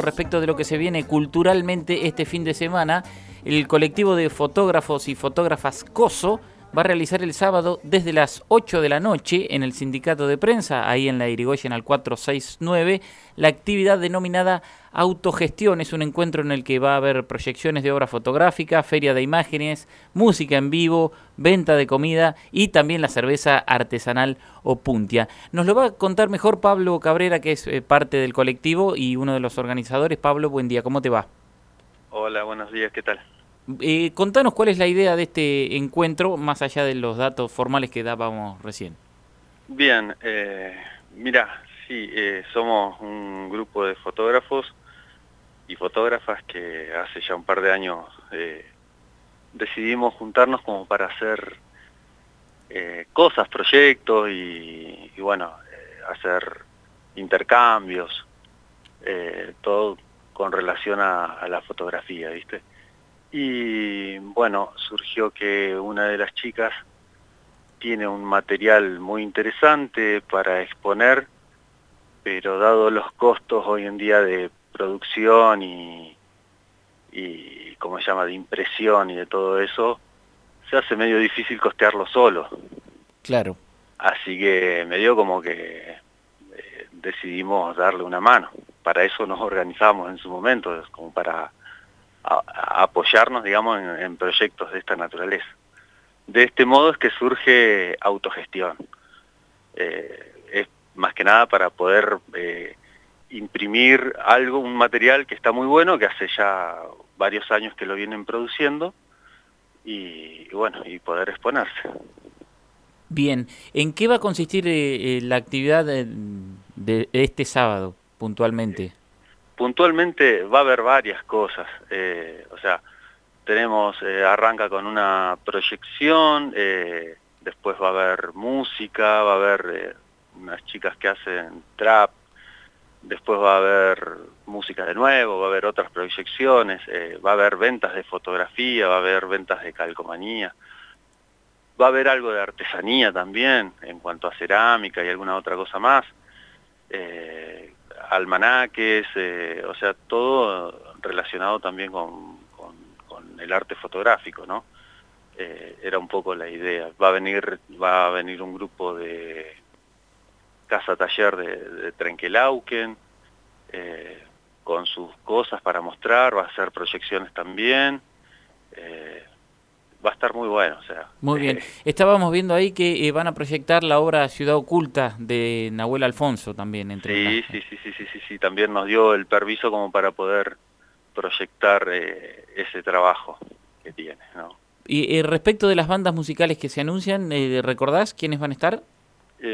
respecto de lo que se viene culturalmente este fin de semana. El colectivo de fotógrafos y fotógrafas COSO va a realizar el sábado desde las 8 de la noche en el sindicato de prensa, ahí en la Irigoyen al 469, la actividad denominada Autogestión. Es un encuentro en el que va a haber proyecciones de obra fotográfica, feria de imágenes, música en vivo, venta de comida y también la cerveza artesanal o puntia. Nos lo va a contar mejor Pablo Cabrera, que es eh, parte del colectivo y uno de los organizadores. Pablo, buen día, ¿cómo te va? Hola, buenos días, ¿qué tal? Eh, contanos cuál es la idea de este encuentro, más allá de los datos formales que dábamos recién. Bien, eh, mira, sí, eh, somos un grupo de fotógrafos y fotógrafas que hace ya un par de años eh, decidimos juntarnos como para hacer cosas, proyectos y, bueno, hacer intercambios, todo con relación a, a la fotografía, ¿viste? Y bueno, surgió que una de las chicas tiene un material muy interesante para exponer, pero dado los costos hoy en día de producción y, y como se llama, de impresión y de todo eso, se hace medio difícil costearlo solo. Claro. Así que me dio como que eh, decidimos darle una mano. Para eso nos organizamos en su momento, como para apoyarnos, digamos, en, proyectos de esta naturaleza. De este modo es que surge autogestión. Eh, es más que nada para poder eh, imprimir algo, un material que está muy bueno, que hace ya varios años que lo vienen produciendo, y, bueno, y poder exponerse. Bien, ¿en qué va a consistir eh, la actividad de, este sábado puntualmente? Puntualmente va a haber varias cosas, eh, o sea, tenemos, eh, arranca con una proyección, eh, después va a haber música, va a haber unas chicas que hacen trap, después va a haber música de nuevo, va a haber otras proyecciones, va a haber ventas de fotografía, va a haber ventas de calcomanía, va a haber algo de artesanía también en cuanto a cerámica y alguna otra cosa más almanaques, eh, o sea, todo relacionado también con, el arte fotográfico, ¿no? Eh, era un poco la idea. Va a venir, va a venir un grupo de casa taller de, de Trenkelauken, eh, con sus cosas para mostrar, va a hacer proyecciones también va a estar muy bueno. O sea, muy bien. Eh, Estábamos viendo ahí que eh, van a proyectar la obra Ciudad Oculta de Nahuel Alfonso también. Entre sí, sí, sí, sí, sí, sí, también nos dio el permiso como para poder proyectar eh, ese trabajo que tiene. ¿no? Y respecto de las bandas musicales que se anuncian, ¿recordás quiénes van a estar?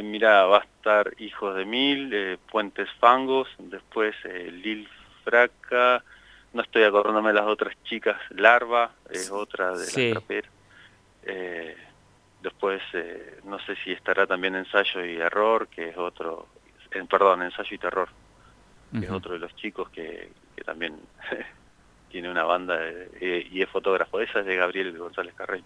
mira, va a estar Hijos de Mil, Puentes Fangos, después Lil Fraca, no estoy acordándome de las otras chicas, Larva es otra de la eh, después, eh, no sé si estará también Ensayo y Error, que es otro, perdón, Ensayo y Terror, que es otro de los chicos que, también tiene una banda y es fotógrafo. Esa es de Gabriel González Carreño.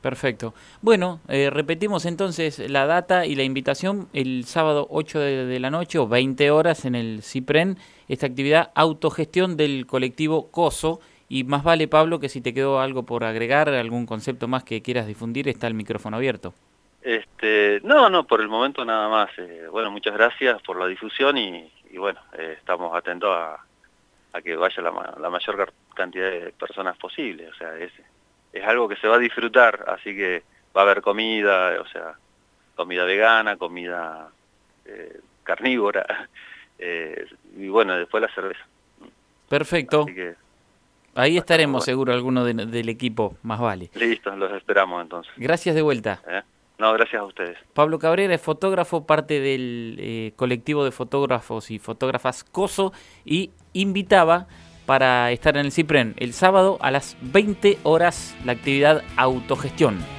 Perfecto. Bueno, eh, repetimos entonces la data y la invitación el sábado 8 de, la noche o 20 horas en el CIPREN, esta actividad autogestión del colectivo COSO. Y más vale, Pablo, que si te quedó algo por agregar, algún concepto más que quieras difundir, está el micrófono abierto. Este, no, no, por el momento nada más. Eh, bueno, muchas gracias por la difusión y, bueno, eh, estamos atentos a, que vaya la, la, mayor cantidad de personas posible. O sea, ese es algo que se va a disfrutar, así que va a haber comida, o sea, comida vegana, comida eh, carnívora, eh, y bueno, después la cerveza. Perfecto. Ahí estaremos seguro alguno del equipo, más vale. Listo, los esperamos entonces. Gracias de vuelta. ¿Eh? No, gracias a ustedes. Pablo Cabrera es fotógrafo, parte del colectivo de fotógrafos y fotógrafas COSO y invitaba para estar en el CIPREN el sábado a las 20 horas la actividad autogestión.